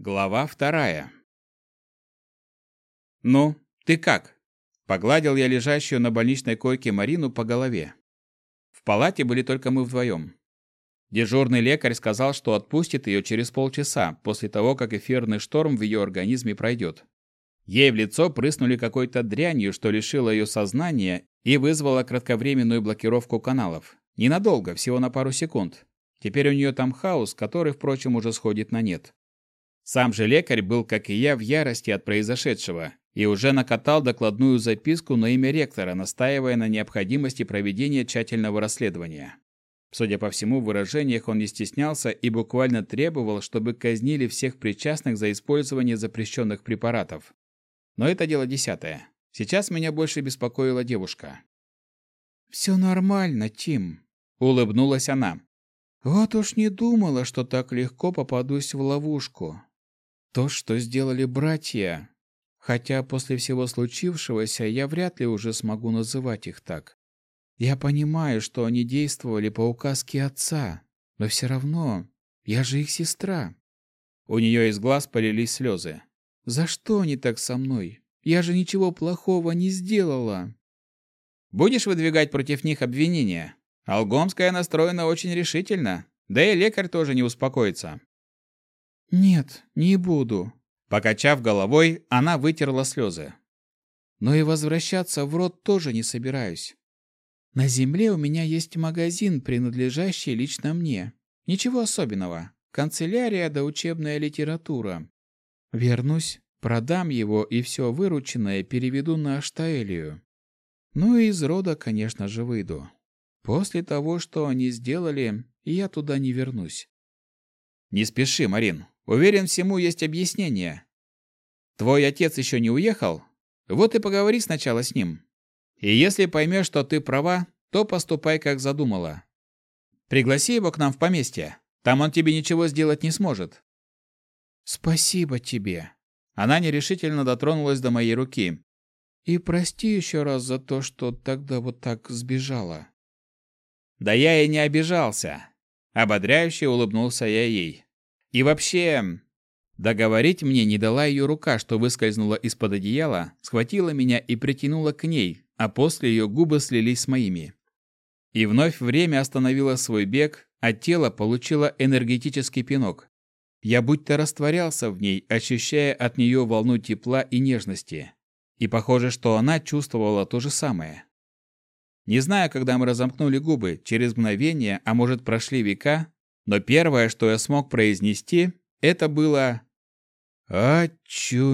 Глава вторая. «Ну, ты как?» Погладил я лежащую на больничной койке Марину по голове. В палате были только мы вдвоем. Дежурный лекарь сказал, что отпустит ее через полчаса, после того, как эфирный шторм в ее организме пройдет. Ей в лицо прыснули какой-то дрянью, что лишило ее сознания и вызвало кратковременную блокировку каналов. Ненадолго, всего на пару секунд. Теперь у нее там хаос, который, впрочем, уже сходит на нет. Сам же лекарь был, как и я, в ярости от произошедшего и уже накатал докладную записку на имя ректора, настаивая на необходимости проведения тщательного расследования. Судя по всему, в выражениях он не стеснялся и буквально требовал, чтобы казнили всех причастных за использование запрещенных препаратов. Но это дело десятое. Сейчас меня больше беспокоила девушка. «Все нормально, Тим», — улыбнулась она. «Вот уж не думала, что так легко попадусь в ловушку. То, что сделали братья, хотя после всего случившегося я вряд ли уже смогу называть их так. Я понимаю, что они действовали по указке отца, но все равно я же их сестра. У нее из глаз полились слезы. За что они так со мной? Я же ничего плохого не сделала. Будешь выдвигать против них обвинения? Алгомская настроена очень решительно, да и лекарь тоже не успокоится. Нет, не буду. Покачав головой, она вытерла слезы. Но и возвращаться в род тоже не собираюсь. На земле у меня есть магазин, принадлежащий лично мне. Ничего особенного. Канцелярия да учебная литература. Вернусь, продам его и все вырученное переведу на Аштаэлию. Ну и из рода, конечно же, выйду. После того, что они сделали, я туда не вернусь. Не спеши, Марин. Уверен, всему есть объяснение. Твой отец еще не уехал? Вот и поговори сначала с ним. И если поймешь, что ты права, то поступай, как задумала. Пригласи его к нам в поместье. Там он тебе ничего сделать не сможет. Спасибо тебе. Она нерешительно дотронулась до моей руки. И прости еще раз за то, что тогда вот так сбежала. Да я и не обижался. Ободряюще улыбнулся я ей. И вообще, Договорить мне не дала ее рука, что выскользнула из-под одеяла, схватила меня и притянула к ней, а после ее губы слились с моими. И вновь время остановило свой бег, а тело получило энергетический пинок. Я будто растворялся в ней, ощущая от нее волну тепла и нежности. И похоже, что она чувствовала то же самое. Не знаю, когда мы разомкнули губы, через мгновение, а может прошли века, но первое, что я смог произнести, это было «Очуметь!»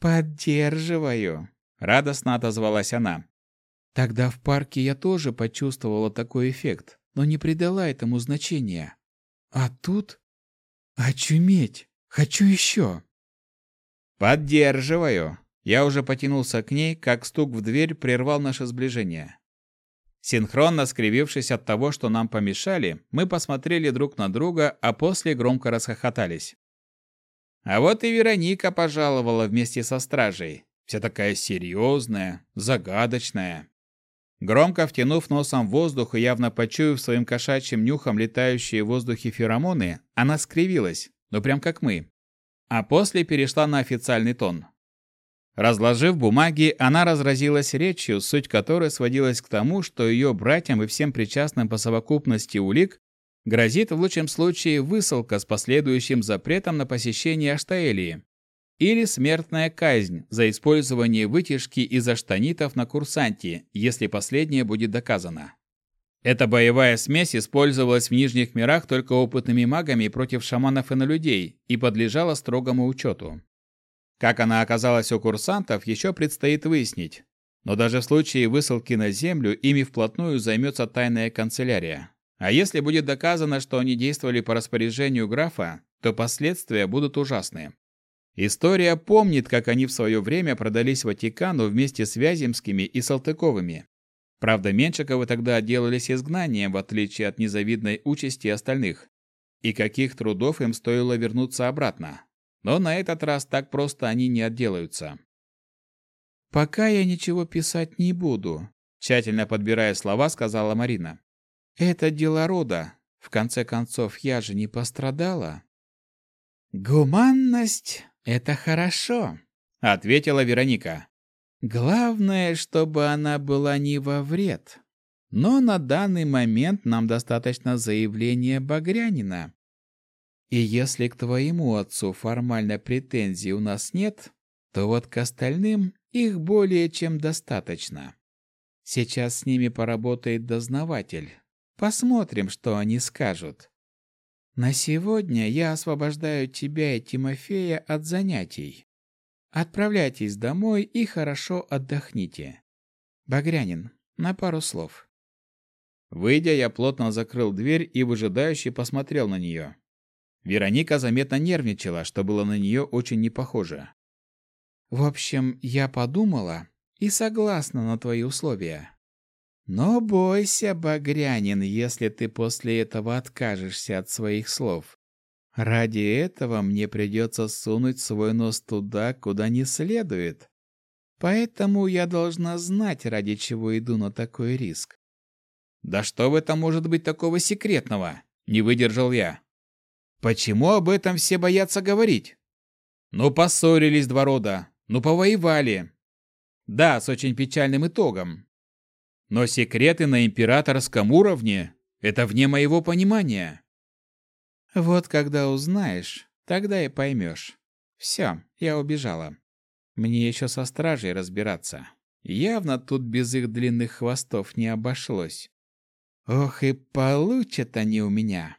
«Поддерживаю!» — радостно отозвалась она. Тогда в парке я тоже почувствовала такой эффект, но не придала этому значения. А тут... Очуметь! Хочу еще! Поддерживаю! Я уже потянулся к ней, как стук в дверь прервал наше сближение. Синхронно скривившись от того, что нам помешали, мы посмотрели друг на друга, а после громко расхохотались. А вот и Вероника пожаловала вместе со стражей. Вся такая серьезная, загадочная. Громко втянув носом воздух и явно почуяв своим кошачьим нюхом летающие в воздухе феромоны, она скривилась, ну прям как мы. А после перешла на официальный тон. Разложив бумаги, она разразилась речью, суть которой сводилась к тому, что ее братьям и всем причастным по совокупности улик грозит в лучшем случае высылка с последующим запретом на посещение Аштаэлии или смертная казнь за использование вытяжки из аштанитов на курсанте, если последнее будет доказано. Эта боевая смесь использовалась в Нижних мирах только опытными магами против шаманов и на людей и подлежала строгому учету. Как она оказалась у курсантов, еще предстоит выяснить. Но даже в случае высылки на Землю ими вплотную займется тайная канцелярия. А если будет доказано, что они действовали по распоряжению графа, то последствия будут ужасные. История помнит, как они в свое время продались Ватикану вместе с Вяземскими и Салтыковыми. Правда, Меншиковы тогда отделались изгнанием, в отличие от незавидной участи остальных. И каких трудов им стоило вернуться обратно. Но на этот раз так просто они не отделаются. «Пока я ничего писать не буду», – тщательно подбирая слова, сказала Марина. Это дело рода. В конце концов, я же не пострадала. Гуманность — это хорошо, ответила Вероника. Главное, чтобы она была не во вред. Но на данный момент нам достаточно заявления Багрянина. И если к твоему отцу формально претензий у нас нет, то вот к остальным их более чем достаточно. Сейчас с ними поработает дознаватель. Посмотрим, что они скажут. На сегодня я освобождаю тебя и Тимофея от занятий. Отправляйтесь домой и хорошо отдохните. Багрянин, на пару слов. Выйдя, я плотно закрыл дверь и выжидающе посмотрел на нее. Вероника заметно нервничала, что было на нее очень не похоже. В общем, я подумала и согласна на твои условия. Но бойся, Багрянин, если ты после этого откажешься от своих слов. Ради этого мне придется сунуть свой нос туда, куда не следует. Поэтому я должна знать, ради чего иду на такой риск. Да что в этом может быть такого секретного? Не выдержал я. Почему об этом все боятся говорить? Ну, поссорились два рода, ну повоевали. Да, с очень печальным итогом. Но секреты на императорском уровне – это вне моего понимания. Вот когда узнаешь, тогда и поймешь. Все, я убежала. Мне еще со стражей разбираться. Явно тут без их длинных хвостов не обошлось. Ох и получат они у меня.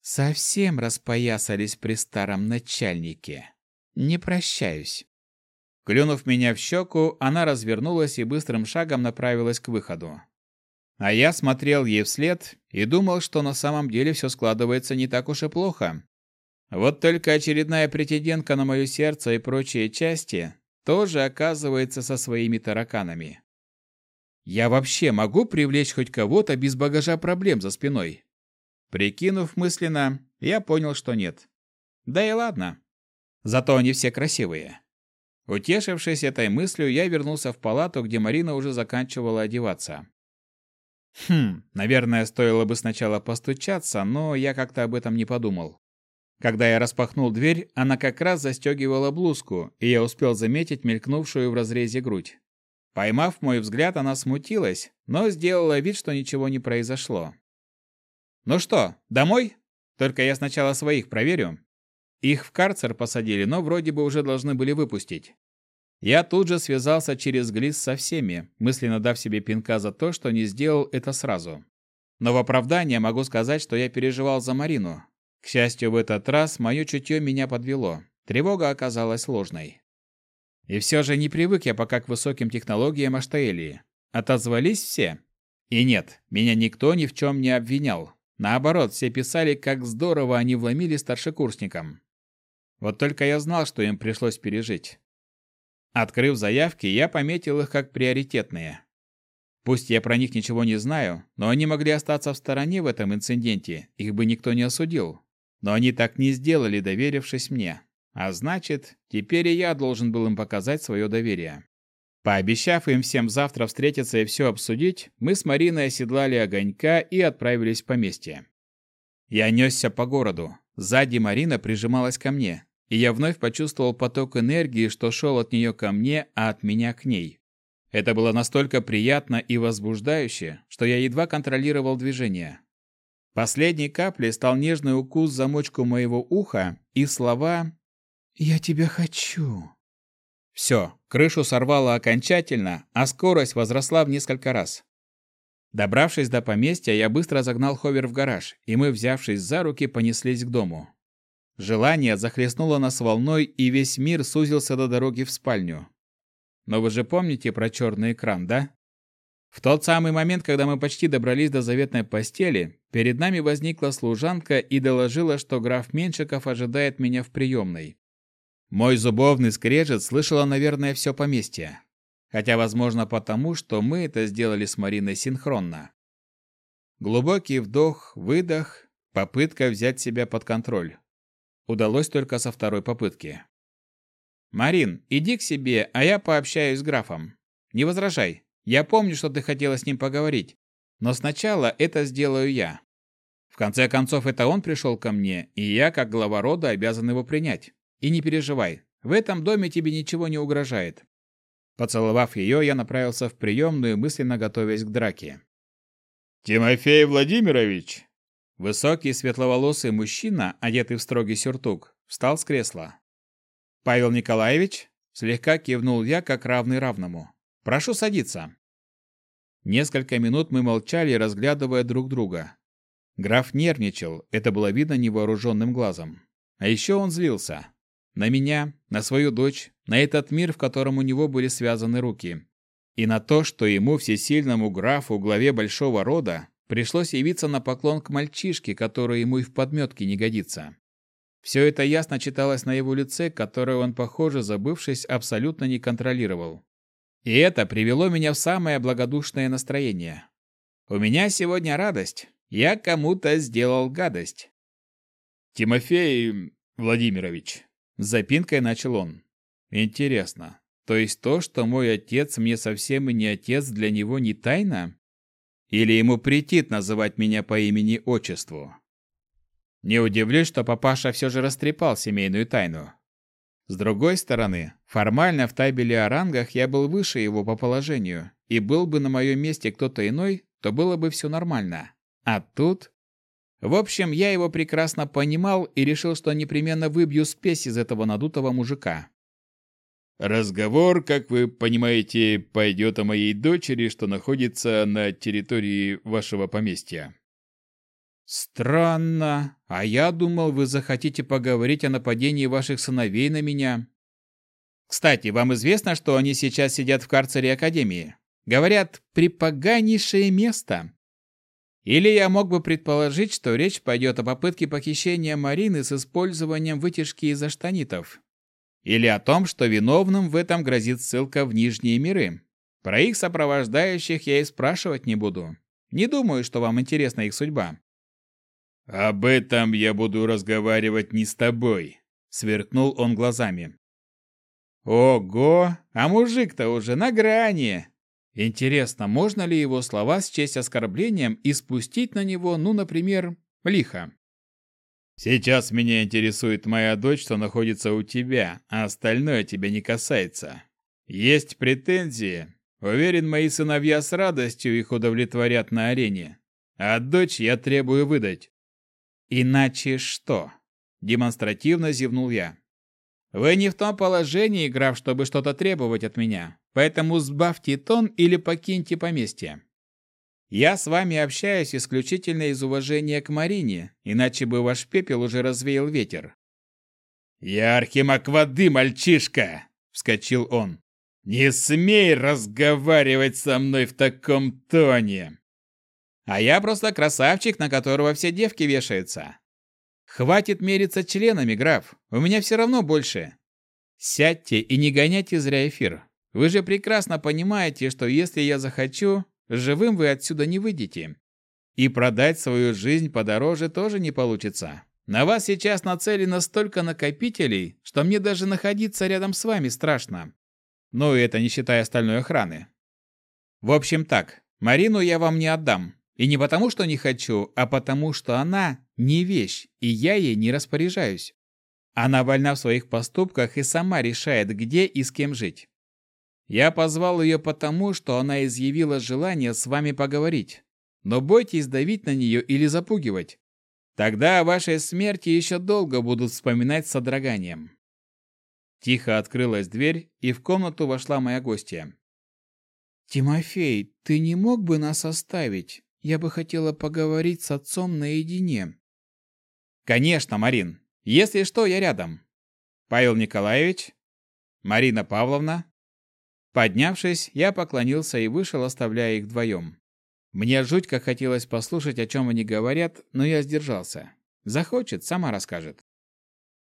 Совсем распоясались при старом начальнике. Не прощаюсь. Клюнув меня в щеку, она развернулась и быстрым шагом направилась к выходу. А я смотрел ей вслед и думал, что на самом деле все складывается не так уж и плохо. Вот только очередная претендентка на мое сердце и прочие части тоже оказывается со своими тараканами. Я вообще могу привлечь хоть кого-то без багажа проблем за спиной? Прикинув мысленно, я понял, что нет. Да и ладно. Зато они все красивые. Утешившись этой мыслью, я вернулся в палату, где Марина уже заканчивала одеваться. Хм, наверное, стоило бы сначала постучаться, но я как-то об этом не подумал. Когда я распахнул дверь, она как раз застегивала блузку, и я успел заметить мелькнувшую в разрезе грудь. Поймав мой взгляд, она смутилась, но сделала вид, что ничего не произошло. «Ну что, домой? Только я сначала своих проверю». Их в карцер посадили, но вроде бы уже должны были выпустить. Я тут же связался через Глис со всеми, мысленно дав себе пинка за то, что не сделал это сразу. Но в оправдание могу сказать, что я переживал за Марину. К счастью, в этот раз мое чутье меня подвело. Тревога оказалась ложной. И все же не привык я пока к высоким технологиям Аштаэлии. Отозвались все? И нет, меня никто ни в чем не обвинял. Наоборот, все писали, как здорово они вломили старшекурсникам. Вот только я знал, что им пришлось пережить. Открыв заявки, я пометил их как приоритетные. Пусть я про них ничего не знаю, но они могли остаться в стороне в этом инциденте, их бы никто не осудил. Но они так не сделали, доверившись мне. А значит, теперь и я должен был им показать свое доверие. Пообещав им всем завтра встретиться и все обсудить, мы с Мариной оседлали огонька и отправились в поместье. Я несся по городу. Сзади Марина прижималась ко мне и я вновь почувствовал поток энергии, что шел от нее ко мне, а от меня к ней. Это было настолько приятно и возбуждающе, что я едва контролировал движение. Последней каплей стал нежный укус замочку моего уха и слова «Я тебя хочу». Все, крышу сорвало окончательно, а скорость возросла в несколько раз. Добравшись до поместья, я быстро загнал ховер в гараж, и мы, взявшись за руки, понеслись к дому. Желание захлестнуло нас волной, и весь мир сузился до дороги в спальню. Но вы же помните про черный экран, да? В тот самый момент, когда мы почти добрались до заветной постели, перед нами возникла служанка и доложила, что граф Меншиков ожидает меня в приемной. Мой зубовный скрежет слышала, наверное, все поместье. Хотя, возможно, потому, что мы это сделали с Мариной синхронно. Глубокий вдох, выдох, попытка взять себя под контроль. Удалось только со второй попытки. «Марин, иди к себе, а я пообщаюсь с графом. Не возражай. Я помню, что ты хотела с ним поговорить. Но сначала это сделаю я». В конце концов, это он пришел ко мне, и я, как глава рода, обязан его принять. И не переживай, в этом доме тебе ничего не угрожает. Поцеловав ее, я направился в приемную, мысленно готовясь к драке. «Тимофей Владимирович!» Высокий светловолосый мужчина, одетый в строгий сюртук, встал с кресла. «Павел Николаевич?» Слегка кивнул я, как равный равному. «Прошу садиться». Несколько минут мы молчали, разглядывая друг друга. Граф нервничал, это было видно невооруженным глазом. А еще он злился. На меня, на свою дочь, на этот мир, в котором у него были связаны руки. И на то, что ему, всесильному графу, главе большого рода, пришлось явиться на поклон к мальчишке, который ему и в подметке не годится. Все это ясно читалось на его лице, которое он, похоже, забывшись, абсолютно не контролировал. И это привело меня в самое благодушное настроение. У меня сегодня радость. Я кому-то сделал гадость. Тимофей Владимирович, с запинкой начал он. Интересно, то есть то, что мой отец мне совсем и не отец, для него не тайна? Или ему претит называть меня по имени-отчеству? Не удивлюсь, что папаша все же растрепал семейную тайну. С другой стороны, формально в табеле о рангах я был выше его по положению, и был бы на моем месте кто-то иной, то было бы все нормально. А тут в общем, я его прекрасно понимал и решил, что непременно выбью спесь из этого надутого мужика. Разговор, как вы понимаете, пойдет о моей дочери, что находится на территории вашего поместья. Странно. А я думал, вы захотите поговорить о нападении ваших сыновей на меня. Кстати, вам известно, что они сейчас сидят в карцере Академии? Говорят, припоганейшее место. Или я мог бы предположить, что речь пойдет о попытке похищения Марины с использованием вытяжки из аштанитов. Или о том, что виновным в этом грозит ссылка в Нижние миры. Про их сопровождающих я и спрашивать не буду. Не думаю, что вам интересна их судьба. «Об этом я буду разговаривать не с тобой», — сверкнул он глазами. «Ого! А мужик-то уже на грани!» Интересно, можно ли его слова счесть оскорблением и спустить на него, ну, например, лихо? Сейчас меня интересует моя дочь, что находится у тебя, а остальное тебя не касается. Есть претензии? Уверен, мои сыновья с радостью их удовлетворят на арене. А дочь я требую выдать. Иначе что? Демонстративно зевнул я. Вы не в том положении, граф, чтобы что-то требовать от меня. Поэтому сбавьте тон или покиньте поместье. Я с вами общаюсь исключительно из уважения к Марине, иначе бы ваш пепел уже развеял ветер. «Я архимаг воды, мальчишка!» — вскочил он. «Не смей разговаривать со мной в таком тоне!» «А я просто красавчик, на которого все девки вешаются. Хватит мериться членами, граф, у меня все равно больше. Сядьте и не гоняйте зря эфир. Вы же прекрасно понимаете, что если я захочу, живым вы отсюда не выйдете. И продать свою жизнь подороже тоже не получится. На вас сейчас нацелено столько накопителей, что мне даже находиться рядом с вами страшно. Ну, и это не считая остальной охраны. В общем так, Марину я вам не отдам. И не потому, что не хочу, а потому, что она не вещь, и я ей не распоряжаюсь. Она вольна в своих поступках и сама решает, где и с кем жить. Я позвал ее потому, что она изъявила желание с вами поговорить. Но бойтесь давить на нее или запугивать. Тогда о вашей смерти еще долго будут вспоминать с содроганием. Тихо открылась дверь, и в комнату вошла моя гостья. «Тимофей, ты не мог бы нас оставить? Я бы хотела поговорить с отцом наедине». «Конечно, Марин. Если что, я рядом. Павел Николаевич? Марина Павловна? Поднявшись, я поклонился и вышел, оставляя их вдвоем. Мне жуть как хотелось послушать, о чем они говорят, но я сдержался. Захочет, сама расскажет.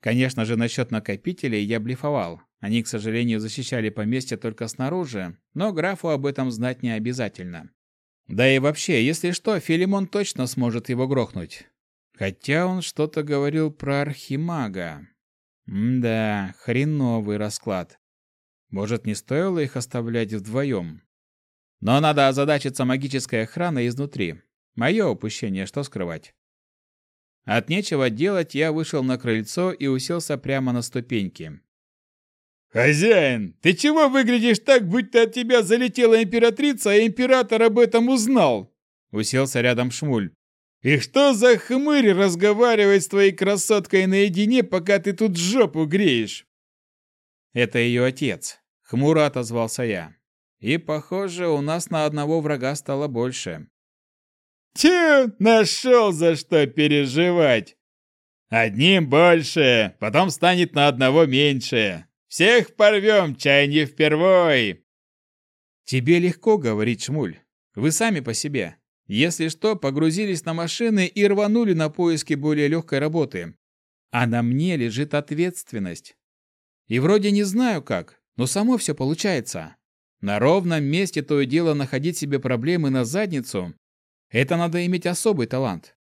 Конечно же, насчет накопителей я блефовал. Они, к сожалению, защищали поместье только снаружи, но графу об этом знать не обязательно. Да и вообще, если что, Филимон точно сможет его грохнуть. Хотя он что-то говорил про архимага. М-да, хреновый расклад. Может, не стоило их оставлять вдвоем? Но надо озадачиться магической охраной изнутри. Мое упущение, что скрывать. От нечего делать я вышел на крыльцо и уселся прямо на ступеньки. «Хозяин, ты чего выглядишь так, будто от тебя залетела императрица, а император об этом узнал?» Уселся рядом Шмуль. «И что за хмырь разговаривает с твоей красоткой наедине, пока ты тут жопу греешь?» «Это ее отец», — хмуро отозвался я. «И, похоже, у нас на одного врага стало больше». «Тю, нашел за что переживать! Одним больше, потом станет на одного меньше. Всех порвем, чай не впервой!» «Тебе легко говорить, Шмуль. Вы сами по себе. Если что, погрузились на машины и рванули на поиски более легкой работы. А на мне лежит ответственность. И вроде не знаю как, но само все получается. На ровном месте то и дело находить себе проблемы на задницу – это надо иметь особый талант.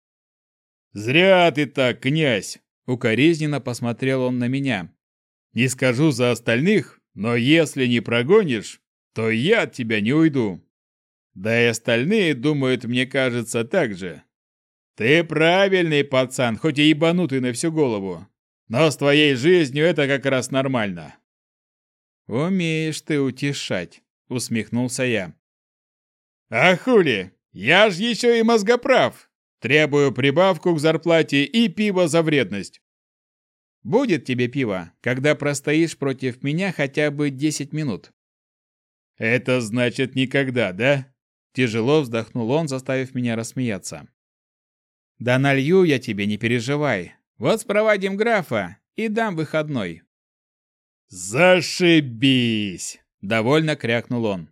«Зря ты так, князь!» – укоризненно посмотрел он на меня. «Не скажу за остальных, но если не прогонишь, то я от тебя не уйду. Да и остальные думают, мне кажется, так же. Ты правильный пацан, хоть и ебанутый на всю голову. Но с твоей жизнью это как раз нормально. Умеешь ты утешать, усмехнулся я. А хули? Я ж еще и мозгоправ. Требую прибавку к зарплате и пиво за вредность. Будет тебе пиво, когда простоишь против меня хотя бы 10 минут. Это значит никогда, да? Тяжело вздохнул он, заставив меня рассмеяться. Да налью я тебе, не переживай. Вот спровадим графа и дам выходной. Зашибись! Довольно крякнул он.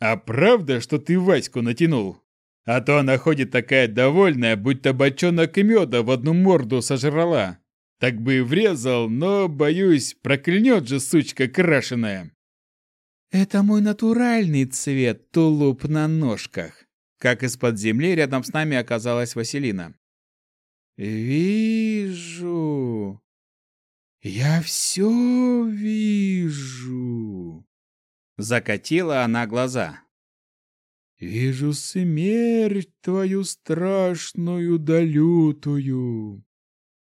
А правда, что ты Ваську натянул? А то она ходит такая довольная, будто бочонок меда в одну морду сожрала. Так бы и врезал, но, боюсь, проклянет же сучка крашеная. Это мой натуральный цвет, тулуп на ножках. Как из-под земли рядом с нами оказалась Василина. «Вижу. Я все вижу». Закатила она глаза. «Вижу смерть твою страшную да лютую.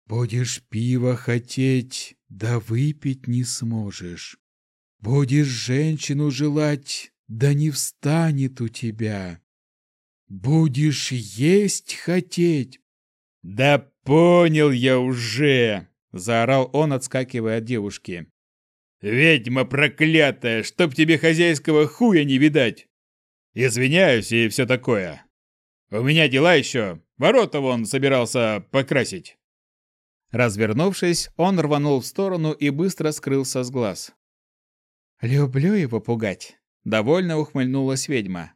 Будешь пиво хотеть, да выпить не сможешь. Будешь женщину желать, да не встанет у тебя. Будешь есть хотеть, «Да понял я уже!» – заорал он, отскакивая от девушки. «Ведьма проклятая, чтоб тебе хозяйского хуя не видать! Извиняюсь и все такое. У меня дела еще, ворота вон собирался покрасить». Развернувшись, он рванул в сторону и быстро скрылся с глаз. «Люблю его пугать», — довольно ухмыльнулась ведьма.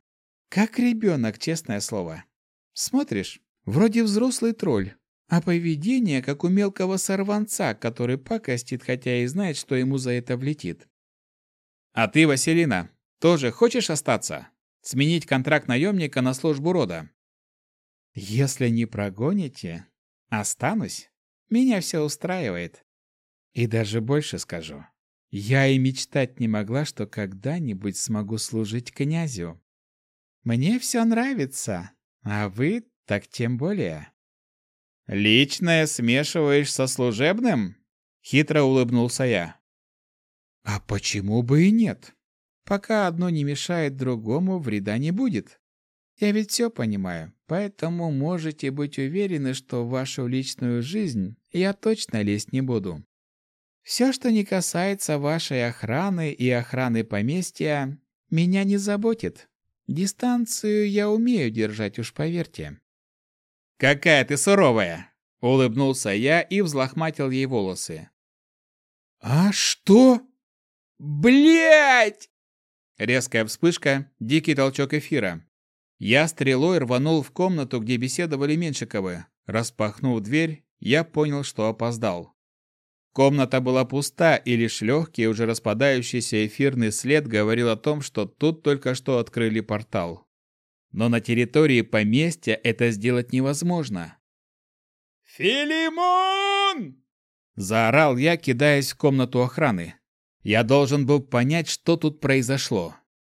«Как ребенок, честное слово. Смотришь, Вроде взрослый тролль, а поведение как у мелкого сорванца, который пакостит, хотя и знает, что ему за это влетит. А ты, Василина, тоже хочешь остаться? Сменить контракт наемника на службу рода? Если не прогоните, останусь. Меня все устраивает. И даже больше скажу. Я и мечтать не могла, что когда-нибудь смогу служить князю. Мне все нравится, а вы так тем более. Личное смешиваешь со служебным? Хитро улыбнулся я. А почему бы и нет? Пока одно не мешает другому, вреда не будет. Я ведь все понимаю, поэтому можете быть уверены, что в вашу личную жизнь я точно лезть не буду. Все, что не касается вашей охраны и охраны поместья, меня не заботит. Дистанцию я умею держать, уж поверьте. «Какая ты суровая!» — улыбнулся я и взлохматил ей волосы. «А что?» Блять! Резкая вспышка, дикий толчок эфира. Я стрелой рванул в комнату, где беседовали Меншиковы. Распахнув дверь, я понял, что опоздал. Комната была пуста, и лишь легкий, уже распадающийся эфирный след говорил о том, что тут только что открыли портал но на территории поместья это сделать невозможно. «Филимон!» – заорал я, кидаясь в комнату охраны. Я должен был понять, что тут произошло.